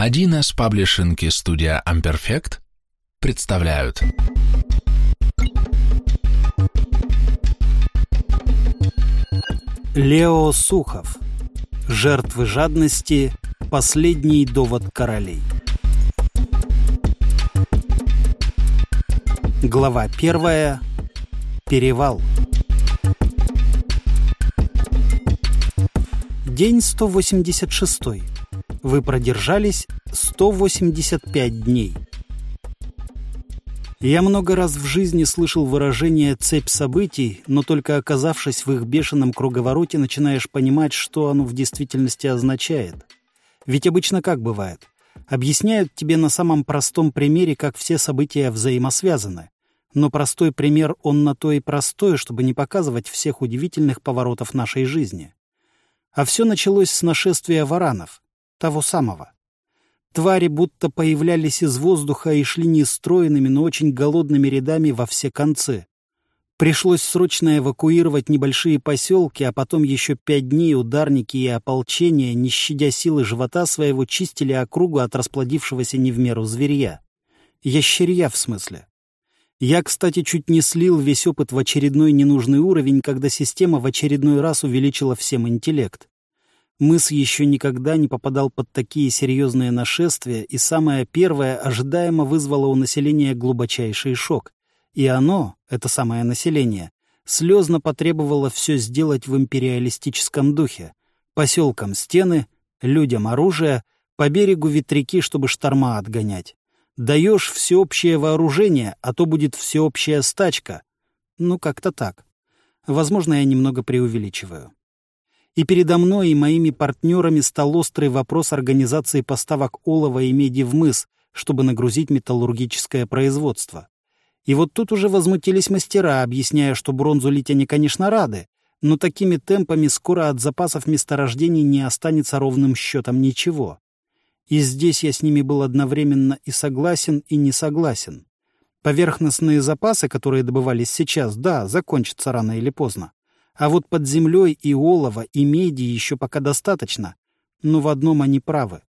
1С паблишинг и студия Amperfect представляют. Лео Сухов. Жертвы жадности. Последний довод королей. Глава первая. Перевал. День 186. Вы продержались 185 дней. Я много раз в жизни слышал выражение «цепь событий», но только оказавшись в их бешеном круговороте, начинаешь понимать, что оно в действительности означает. Ведь обычно как бывает? Объясняют тебе на самом простом примере, как все события взаимосвязаны. Но простой пример, он на то и простой, чтобы не показывать всех удивительных поворотов нашей жизни. А все началось с нашествия варанов, того самого. Твари будто появлялись из воздуха и шли нестроенными, но очень голодными рядами во все концы. Пришлось срочно эвакуировать небольшие поселки, а потом еще пять дней ударники и ополчения, не щадя силы живота своего, чистили округу от расплодившегося не в меру зверья. Ящерья, в смысле. Я, кстати, чуть не слил весь опыт в очередной ненужный уровень, когда система в очередной раз увеличила всем интеллект. Мыс еще никогда не попадал под такие серьезные нашествия, и самое первое ожидаемо вызвало у населения глубочайший шок. И оно, это самое население, слезно потребовало все сделать в империалистическом духе. Поселкам стены, людям оружие, по берегу ветряки, чтобы шторма отгонять. Даешь всеобщее вооружение, а то будет всеобщая стачка. Ну, как-то так. Возможно, я немного преувеличиваю и передо мной и моими партнерами стал острый вопрос организации поставок олова и меди в мыс, чтобы нагрузить металлургическое производство. И вот тут уже возмутились мастера, объясняя, что бронзу лить они, конечно, рады, но такими темпами скоро от запасов месторождений не останется ровным счетом ничего. И здесь я с ними был одновременно и согласен, и не согласен. Поверхностные запасы, которые добывались сейчас, да, закончатся рано или поздно. А вот под землей и олова, и меди еще пока достаточно. Но в одном они правы.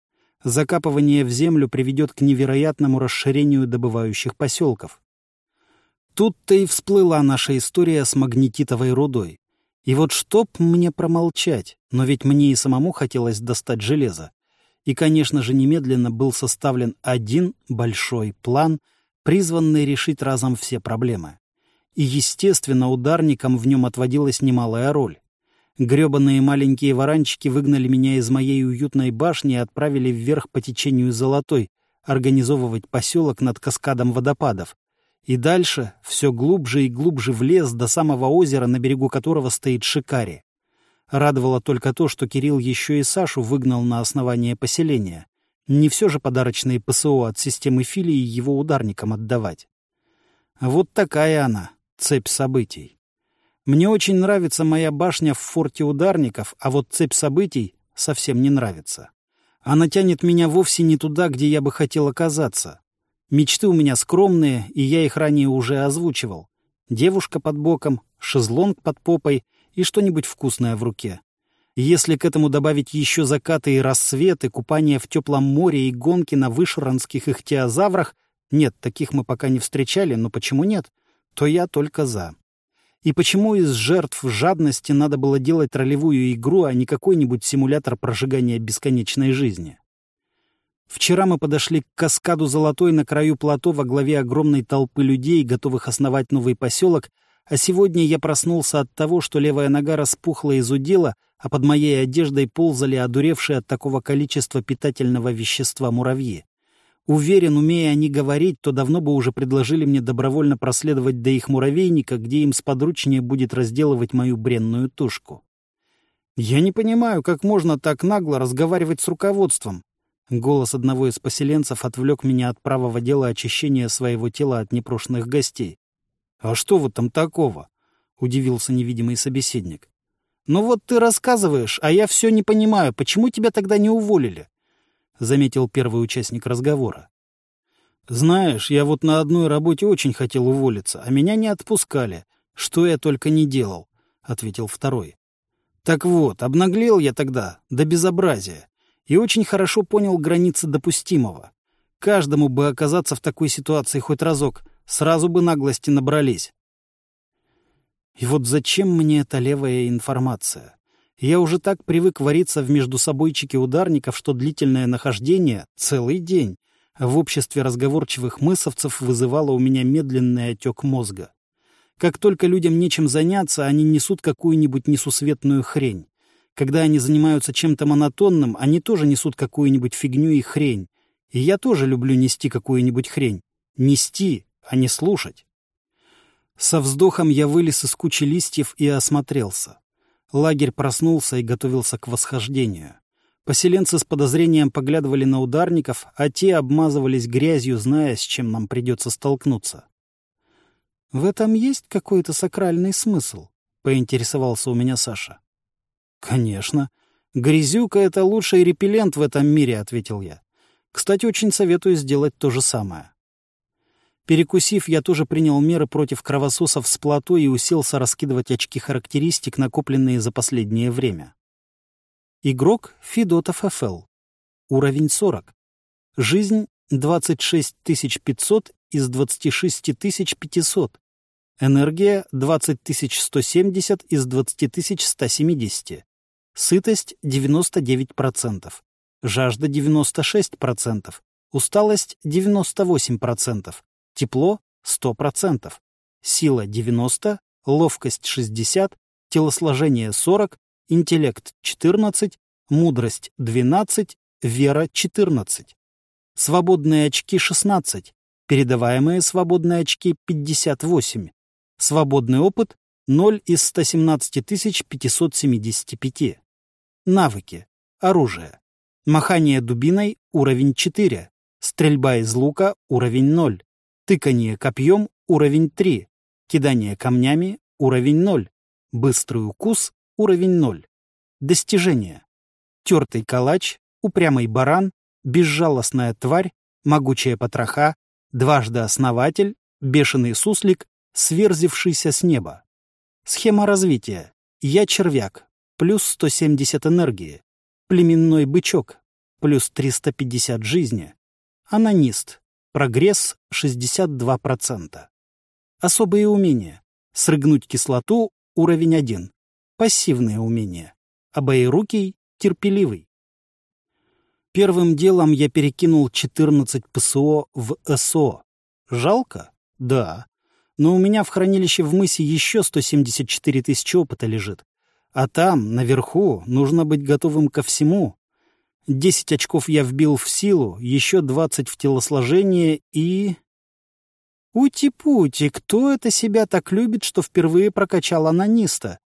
Закапывание в землю приведет к невероятному расширению добывающих поселков. Тут-то и всплыла наша история с магнетитовой рудой. И вот чтоб мне промолчать, но ведь мне и самому хотелось достать железо. И, конечно же, немедленно был составлен один большой план, призванный решить разом все проблемы. И, естественно, ударникам в нем отводилась немалая роль. Гребаные маленькие варанчики выгнали меня из моей уютной башни и отправили вверх по течению Золотой, организовывать поселок над каскадом водопадов. И дальше, все глубже и глубже в лес, до самого озера, на берегу которого стоит Шикари. Радовало только то, что Кирилл еще и Сашу выгнал на основание поселения. Не все же подарочные ПСО от системы филии его ударникам отдавать. Вот такая она, цепь событий. Мне очень нравится моя башня в форте ударников, а вот цепь событий совсем не нравится. Она тянет меня вовсе не туда, где я бы хотел оказаться. Мечты у меня скромные, и я их ранее уже озвучивал. Девушка под боком, шезлонг под попой и что-нибудь вкусное в руке. Если к этому добавить еще закаты и рассветы, купание в теплом море и гонки на вышранских ихтиозаврах, нет, таких мы пока не встречали, но почему нет? То я только за. И почему из жертв жадности надо было делать ролевую игру, а не какой-нибудь симулятор прожигания бесконечной жизни? Вчера мы подошли к каскаду Золотой на краю плато во главе огромной толпы людей, готовых основать новый поселок, а сегодня я проснулся от того, что левая нога распухла из удела, а под моей одеждой ползали одуревшие от такого количества питательного вещества муравьи. Уверен, умея они говорить, то давно бы уже предложили мне добровольно проследовать до их муравейника, где им сподручнее будет разделывать мою бренную тушку. Я не понимаю, как можно так нагло разговаривать с руководством. Голос одного из поселенцев отвлек меня от правого дела очищения своего тела от непрошенных гостей. «А что в этом такого?» — удивился невидимый собеседник. «Ну вот ты рассказываешь, а я все не понимаю, почему тебя тогда не уволили? Заметил первый участник разговора. «Знаешь, я вот на одной работе очень хотел уволиться, а меня не отпускали. Что я только не делал», — ответил второй. «Так вот, обнаглел я тогда до безобразия. И очень хорошо понял границы допустимого. Каждому бы оказаться в такой ситуации хоть разок, сразу бы наглости набрались. И вот зачем мне эта левая информация? Я уже так привык вариться в междусобойчике ударников, что длительное нахождение — целый день в обществе разговорчивых мысовцев вызывало у меня медленный отек мозга. Как только людям нечем заняться, они несут какую-нибудь несусветную хрень. Когда они занимаются чем-то монотонным, они тоже несут какую-нибудь фигню и хрень. И я тоже люблю нести какую-нибудь хрень. Нести, а не слушать. Со вздохом я вылез из кучи листьев и осмотрелся. Лагерь проснулся и готовился к восхождению. Поселенцы с подозрением поглядывали на ударников, а те обмазывались грязью, зная, с чем нам придется столкнуться. «В этом есть какой-то сакральный смысл?» — поинтересовался у меня Саша. «Конечно. Грязюка — это лучший репеллент в этом мире», — ответил я. «Кстати, очень советую сделать то же самое». Перекусив, я тоже принял меры против кровососов с плато и уселся раскидывать очки характеристик, накопленные за последнее время. Игрок Федотов ФЛ. Уровень 40. Жизнь 26500 из 26500. Энергия 20170 из 20170. Сытость 99%. Жажда 96%. Усталость 98%. Тепло 100%. Сила 90, ловкость 60, телосложение 40, интеллект 14, мудрость 12, вера 14. Свободные очки 16, передаваемые свободные очки 58. Свободный опыт 0 из 117 575. Навыки. Оружие. Махание дубиной – уровень 4. Стрельба из лука – уровень 0. Тыкание копьем – уровень 3. Кидание камнями – уровень 0. Быстрый укус – уровень 0. Достижения. Тертый калач, упрямый баран, безжалостная тварь, могучая потроха, дважды основатель, бешеный суслик, сверзившийся с неба. Схема развития. Я червяк, плюс 170 энергии. Племенной бычок, плюс 350 жизни. Анонист, прогресс 62%. Особые умения. Срыгнуть кислоту, уровень 1. Пассивные умения. Обоирукий, терпеливый. Первым делом я перекинул 14 ПСО в СО. Жалко? Да. Но у меня в хранилище в мысе еще 174 тысячи опыта лежит. А там, наверху, нужно быть готовым ко всему. 10 очков я вбил в силу, еще 20 в телосложение и... Ути-пути, кто это себя так любит, что впервые прокачал анониста?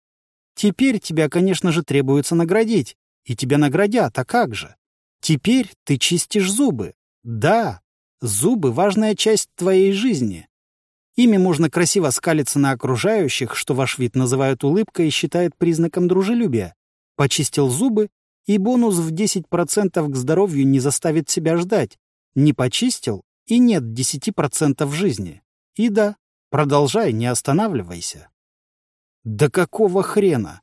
Теперь тебя, конечно же, требуется наградить. И тебя наградят, а как же? Теперь ты чистишь зубы. Да, зубы — важная часть твоей жизни. Ими можно красиво скалиться на окружающих, что ваш вид называют улыбкой и считает признаком дружелюбия. Почистил зубы, и бонус в 10% к здоровью не заставит себя ждать. Не почистил, и нет 10% жизни. И да, продолжай, не останавливайся. Да какого хрена?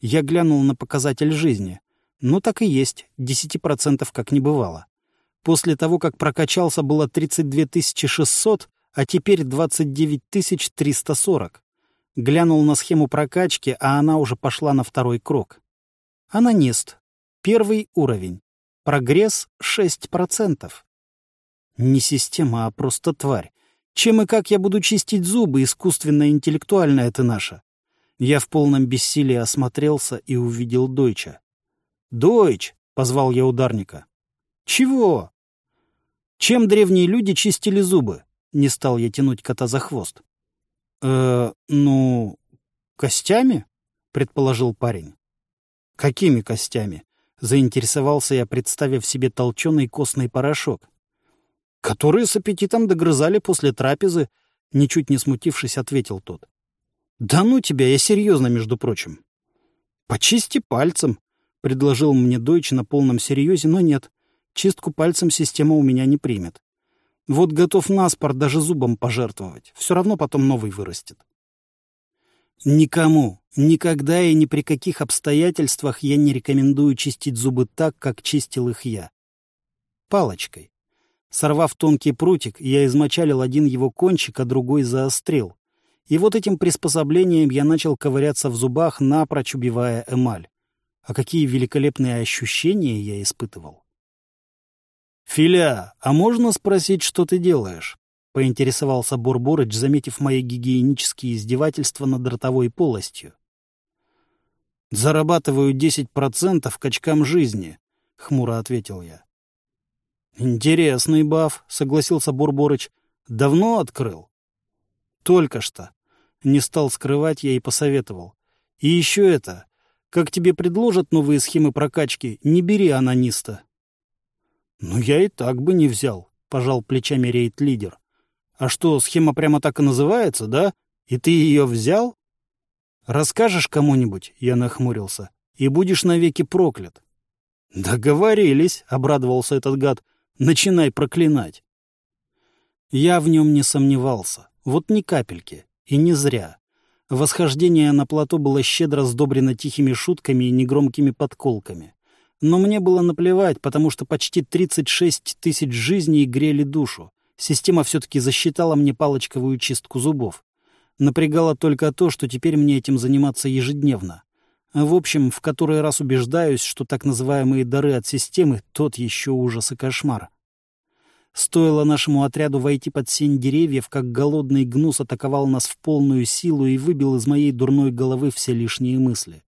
Я глянул на показатель жизни. Ну, так и есть, 10% как не бывало. После того, как прокачался, было 32 600, а теперь 29 340. Глянул на схему прокачки, а она уже пошла на второй круг. Анонист. Первый уровень. Прогресс 6%. Не система, а просто тварь. Чем и как я буду чистить зубы, искусственно-интеллектуальная ты наша? Я в полном бессилии осмотрелся и увидел Дойча. «Дойч!» — позвал я ударника. «Чего?» «Чем древние люди чистили зубы?» — не стал я тянуть кота за хвост. «Э, ну, костями?» — предположил парень. «Какими костями?» — заинтересовался я, представив себе толченый костный порошок. «Которые с аппетитом догрызали после трапезы», — ничуть не смутившись, ответил тот. «Да ну тебя, я серьезно, между прочим». «Почисти пальцем», — предложил мне Дойч на полном серьезе, но нет. Чистку пальцем система у меня не примет. Вот готов наспор даже зубом пожертвовать. Все равно потом новый вырастет. Никому, Никогда и ни при каких обстоятельствах я не рекомендую чистить зубы так, как чистил их я. Палочкой. Сорвав тонкий прутик, я измочалил один его кончик, а другой заострил. И вот этим приспособлением я начал ковыряться в зубах, напрочь убивая эмаль. А какие великолепные ощущения я испытывал. «Филя, а можно спросить, что ты делаешь?» — поинтересовался Бурборыч, заметив мои гигиенические издевательства над ротовой полостью. «Зарабатываю десять процентов качкам жизни», — хмуро ответил я. «Интересный баф», — согласился Бурборыч. «Давно открыл?» «Только что». Не стал скрывать, я и посоветовал. «И еще это. Как тебе предложат новые схемы прокачки, не бери анониста». «Ну, я и так бы не взял», — пожал плечами рейд-лидер. «А что, схема прямо так и называется, да? И ты ее взял?» «Расскажешь кому-нибудь?» — я нахмурился. «И будешь навеки проклят». «Договорились», — обрадовался этот гад. Начинай проклинать. Я в нем не сомневался. Вот ни капельки. И не зря. Восхождение на плато было щедро сдобрено тихими шутками и негромкими подколками. Но мне было наплевать, потому что почти 36 тысяч жизней грели душу. Система все-таки засчитала мне палочковую чистку зубов. Напрягало только то, что теперь мне этим заниматься ежедневно. В общем, в который раз убеждаюсь, что так называемые дары от системы — тот еще ужас и кошмар. Стоило нашему отряду войти под сень деревьев, как голодный гнус атаковал нас в полную силу и выбил из моей дурной головы все лишние мысли.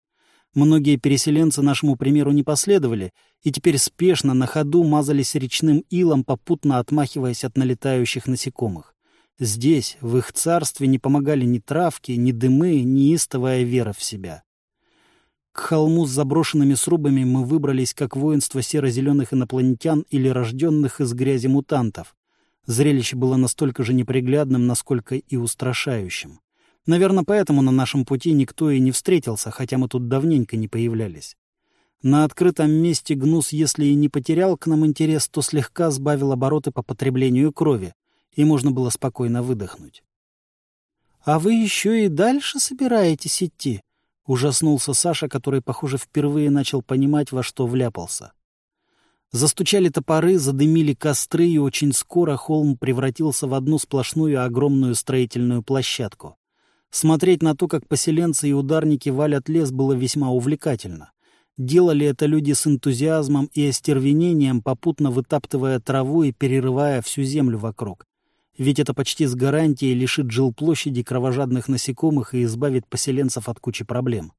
Многие переселенцы нашему примеру не последовали, и теперь спешно на ходу мазались речным илом, попутно отмахиваясь от налетающих насекомых. Здесь, в их царстве, не помогали ни травки, ни дымы, ни истовая вера в себя. К холму с заброшенными срубами мы выбрались как воинство серо-зеленых инопланетян или рожденных из грязи мутантов. Зрелище было настолько же неприглядным, насколько и устрашающим. Наверное, поэтому на нашем пути никто и не встретился, хотя мы тут давненько не появлялись. На открытом месте Гнус, если и не потерял к нам интерес, то слегка сбавил обороты по потреблению крови, и можно было спокойно выдохнуть. — А вы еще и дальше собираетесь идти? Ужаснулся Саша, который, похоже, впервые начал понимать, во что вляпался. Застучали топоры, задымили костры, и очень скоро холм превратился в одну сплошную огромную строительную площадку. Смотреть на то, как поселенцы и ударники валят лес, было весьма увлекательно. Делали это люди с энтузиазмом и остервенением, попутно вытаптывая траву и перерывая всю землю вокруг ведь это почти с гарантией лишит жилплощади кровожадных насекомых и избавит поселенцев от кучи проблем.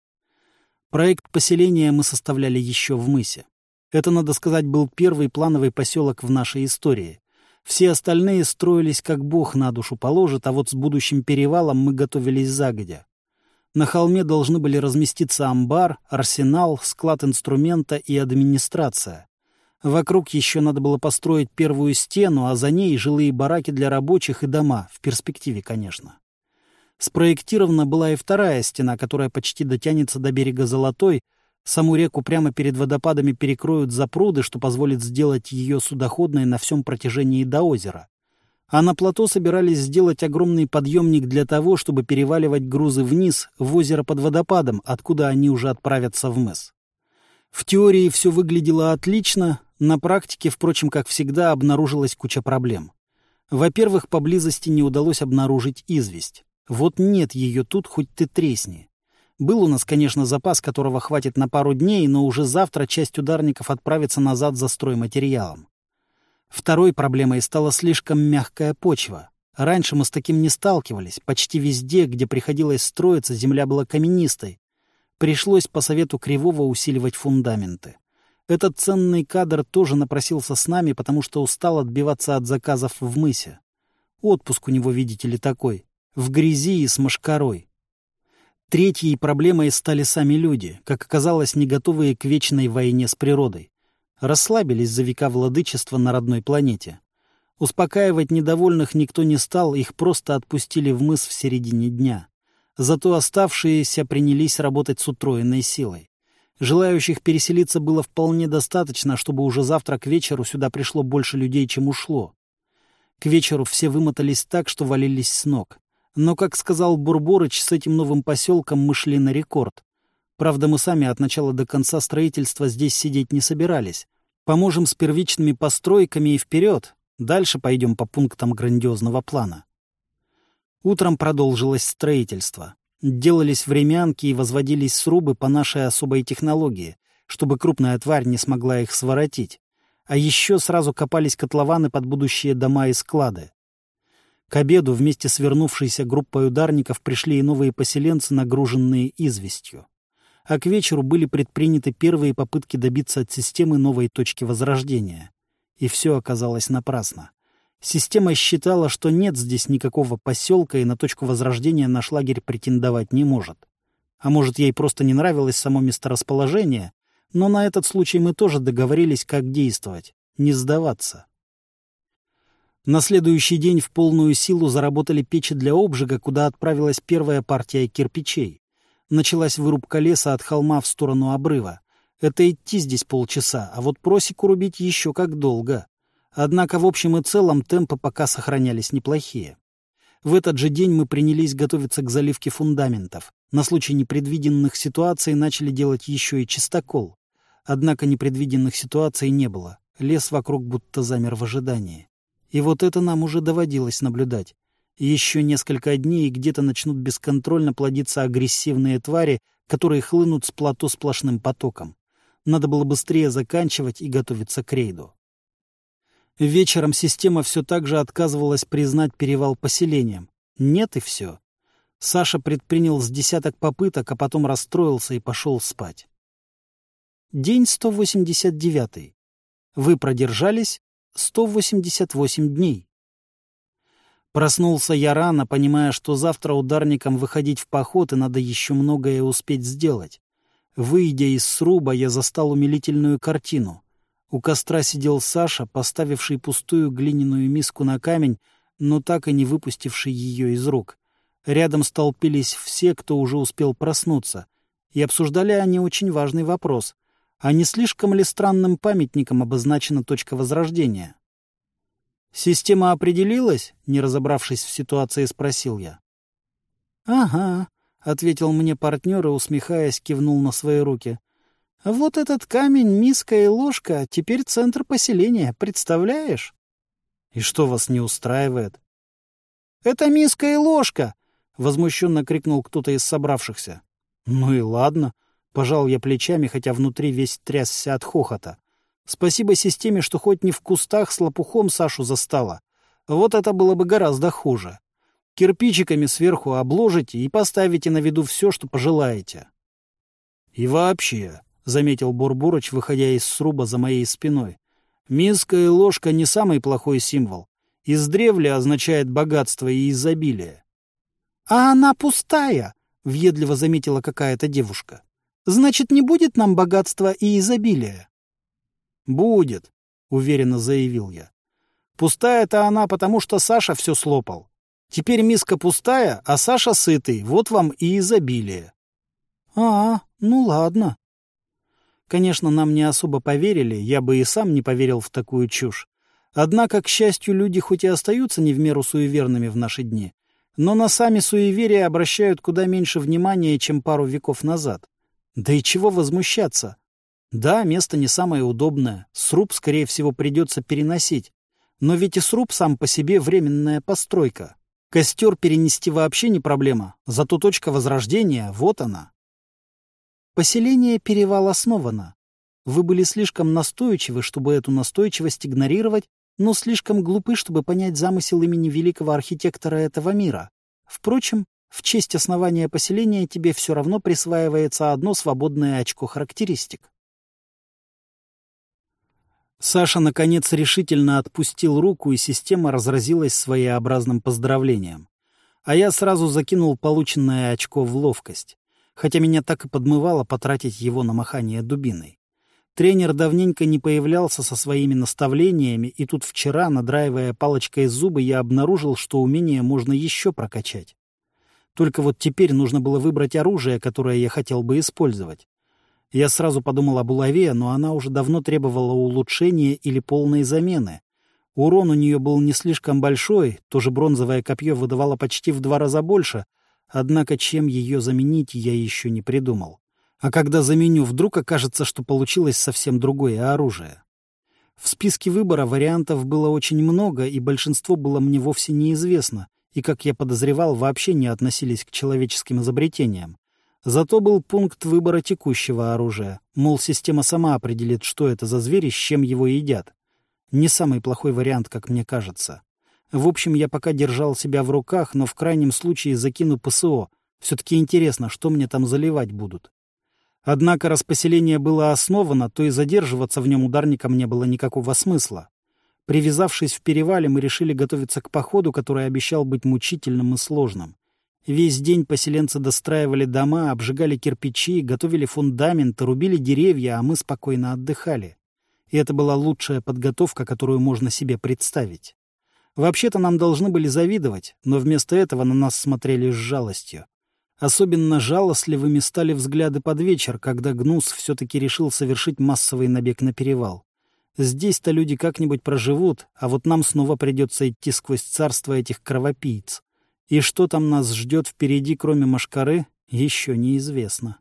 Проект поселения мы составляли еще в мысе. Это, надо сказать, был первый плановый поселок в нашей истории. Все остальные строились как бог на душу положит, а вот с будущим перевалом мы готовились загодя. На холме должны были разместиться амбар, арсенал, склад инструмента и администрация. Вокруг еще надо было построить первую стену, а за ней жилые бараки для рабочих и дома, в перспективе, конечно. Спроектирована была и вторая стена, которая почти дотянется до берега Золотой. Саму реку прямо перед водопадами перекроют запруды, что позволит сделать ее судоходной на всем протяжении до озера. А на плато собирались сделать огромный подъемник для того, чтобы переваливать грузы вниз, в озеро под водопадом, откуда они уже отправятся в мыс. В теории все выглядело отлично, на практике, впрочем, как всегда, обнаружилась куча проблем. Во-первых, поблизости не удалось обнаружить известь. Вот нет ее тут, хоть ты тресни. Был у нас, конечно, запас, которого хватит на пару дней, но уже завтра часть ударников отправится назад за стройматериалом. Второй проблемой стала слишком мягкая почва. Раньше мы с таким не сталкивались. Почти везде, где приходилось строиться, земля была каменистой, Пришлось по совету Кривого усиливать фундаменты. Этот ценный кадр тоже напросился с нами, потому что устал отбиваться от заказов в мысе. Отпуск у него, видите ли, такой. В грязи и с мошкарой. Третьей проблемой стали сами люди, как оказалось, не готовые к вечной войне с природой. Расслабились за века владычества на родной планете. Успокаивать недовольных никто не стал, их просто отпустили в мыс в середине дня. Зато оставшиеся принялись работать с утроенной силой. Желающих переселиться было вполне достаточно, чтобы уже завтра к вечеру сюда пришло больше людей, чем ушло. К вечеру все вымотались так, что валились с ног. Но, как сказал Бурборыч, с этим новым поселком мы шли на рекорд. Правда, мы сами от начала до конца строительства здесь сидеть не собирались. Поможем с первичными постройками и вперед. Дальше пойдем по пунктам грандиозного плана. Утром продолжилось строительство. Делались времянки и возводились срубы по нашей особой технологии, чтобы крупная тварь не смогла их своротить. А еще сразу копались котлованы под будущие дома и склады. К обеду вместе с вернувшейся группой ударников пришли и новые поселенцы, нагруженные известью. А к вечеру были предприняты первые попытки добиться от системы новой точки возрождения. И все оказалось напрасно. Система считала, что нет здесь никакого поселка, и на точку возрождения наш лагерь претендовать не может. А может, ей просто не нравилось само месторасположение, но на этот случай мы тоже договорились, как действовать, не сдаваться. На следующий день в полную силу заработали печи для обжига, куда отправилась первая партия кирпичей. Началась вырубка леса от холма в сторону обрыва. Это идти здесь полчаса, а вот просеку рубить еще как долго. Однако в общем и целом темпы пока сохранялись неплохие. В этот же день мы принялись готовиться к заливке фундаментов. На случай непредвиденных ситуаций начали делать еще и чистокол. Однако непредвиденных ситуаций не было. Лес вокруг будто замер в ожидании. И вот это нам уже доводилось наблюдать. Еще несколько дней, и где-то начнут бесконтрольно плодиться агрессивные твари, которые хлынут с плато сплошным потоком. Надо было быстрее заканчивать и готовиться к рейду. Вечером система все так же отказывалась признать перевал поселением. Нет и все. Саша предпринял с десяток попыток, а потом расстроился и пошел спать. День 189. Вы продержались 188 дней. Проснулся я рано, понимая, что завтра ударникам выходить в поход, и надо еще многое успеть сделать. Выйдя из сруба, я застал умилительную картину. У костра сидел Саша, поставивший пустую глиняную миску на камень, но так и не выпустивший ее из рук. Рядом столпились все, кто уже успел проснуться, и обсуждали они очень важный вопрос. А не слишком ли странным памятником обозначена точка возрождения? «Система определилась?» — не разобравшись в ситуации, спросил я. «Ага», — ответил мне партнер и, усмехаясь, кивнул на свои руки. «Вот этот камень, миска и ложка — теперь центр поселения, представляешь?» «И что вас не устраивает?» «Это миска и ложка!» — возмущенно крикнул кто-то из собравшихся. «Ну и ладно», Пожал я плечами, хотя внутри весь трясся от хохота. Спасибо системе, что хоть не в кустах с лопухом Сашу застала. Вот это было бы гораздо хуже. Кирпичиками сверху обложите и поставите на виду все, что пожелаете. — И вообще, — заметил Бурбурыч, выходя из сруба за моей спиной, — миска и ложка не самый плохой символ. Издревле означает богатство и изобилие. — А она пустая, — въедливо заметила какая-то девушка. Значит, не будет нам богатства и изобилия? — Будет, — уверенно заявил я. Пустая-то она, потому что Саша все слопал. Теперь миска пустая, а Саша сытый, вот вам и изобилие. — А, ну ладно. Конечно, нам не особо поверили, я бы и сам не поверил в такую чушь. Однако, к счастью, люди хоть и остаются не в меру суеверными в наши дни, но на сами суеверия обращают куда меньше внимания, чем пару веков назад. Да и чего возмущаться? Да, место не самое удобное, сруб, скорее всего, придется переносить. Но ведь и сруб сам по себе временная постройка. Костер перенести вообще не проблема, зато точка возрождения, вот она. Поселение Перевал основано. Вы были слишком настойчивы, чтобы эту настойчивость игнорировать, но слишком глупы, чтобы понять замысел имени великого архитектора этого мира. Впрочем, в честь основания поселения тебе все равно присваивается одно свободное очко характеристик. Саша, наконец, решительно отпустил руку, и система разразилась своеобразным поздравлением. А я сразу закинул полученное очко в ловкость, хотя меня так и подмывало потратить его на махание дубиной. Тренер давненько не появлялся со своими наставлениями, и тут вчера, надраивая палочкой зубы, я обнаружил, что умение можно еще прокачать. Только вот теперь нужно было выбрать оружие, которое я хотел бы использовать. Я сразу подумал об улове, но она уже давно требовала улучшения или полной замены. Урон у нее был не слишком большой, тоже бронзовое копье выдавало почти в два раза больше, однако чем ее заменить я еще не придумал. А когда заменю, вдруг окажется, что получилось совсем другое оружие. В списке выбора вариантов было очень много, и большинство было мне вовсе неизвестно, и, как я подозревал, вообще не относились к человеческим изобретениям. Зато был пункт выбора текущего оружия, мол, система сама определит, что это за звери, с чем его едят. Не самый плохой вариант, как мне кажется. В общем, я пока держал себя в руках, но в крайнем случае закину ПСО. Все-таки интересно, что мне там заливать будут. Однако, раз поселение было основано, то и задерживаться в нем ударником не было никакого смысла. Привязавшись в перевале, мы решили готовиться к походу, который обещал быть мучительным и сложным. Весь день поселенцы достраивали дома, обжигали кирпичи, готовили фундаменты, рубили деревья, а мы спокойно отдыхали. И это была лучшая подготовка, которую можно себе представить. Вообще-то нам должны были завидовать, но вместо этого на нас смотрели с жалостью. Особенно жалостливыми стали взгляды под вечер, когда Гнус все-таки решил совершить массовый набег на перевал. Здесь-то люди как-нибудь проживут, а вот нам снова придется идти сквозь царство этих кровопийц. И что там нас ждет впереди, кроме Машкары, еще неизвестно.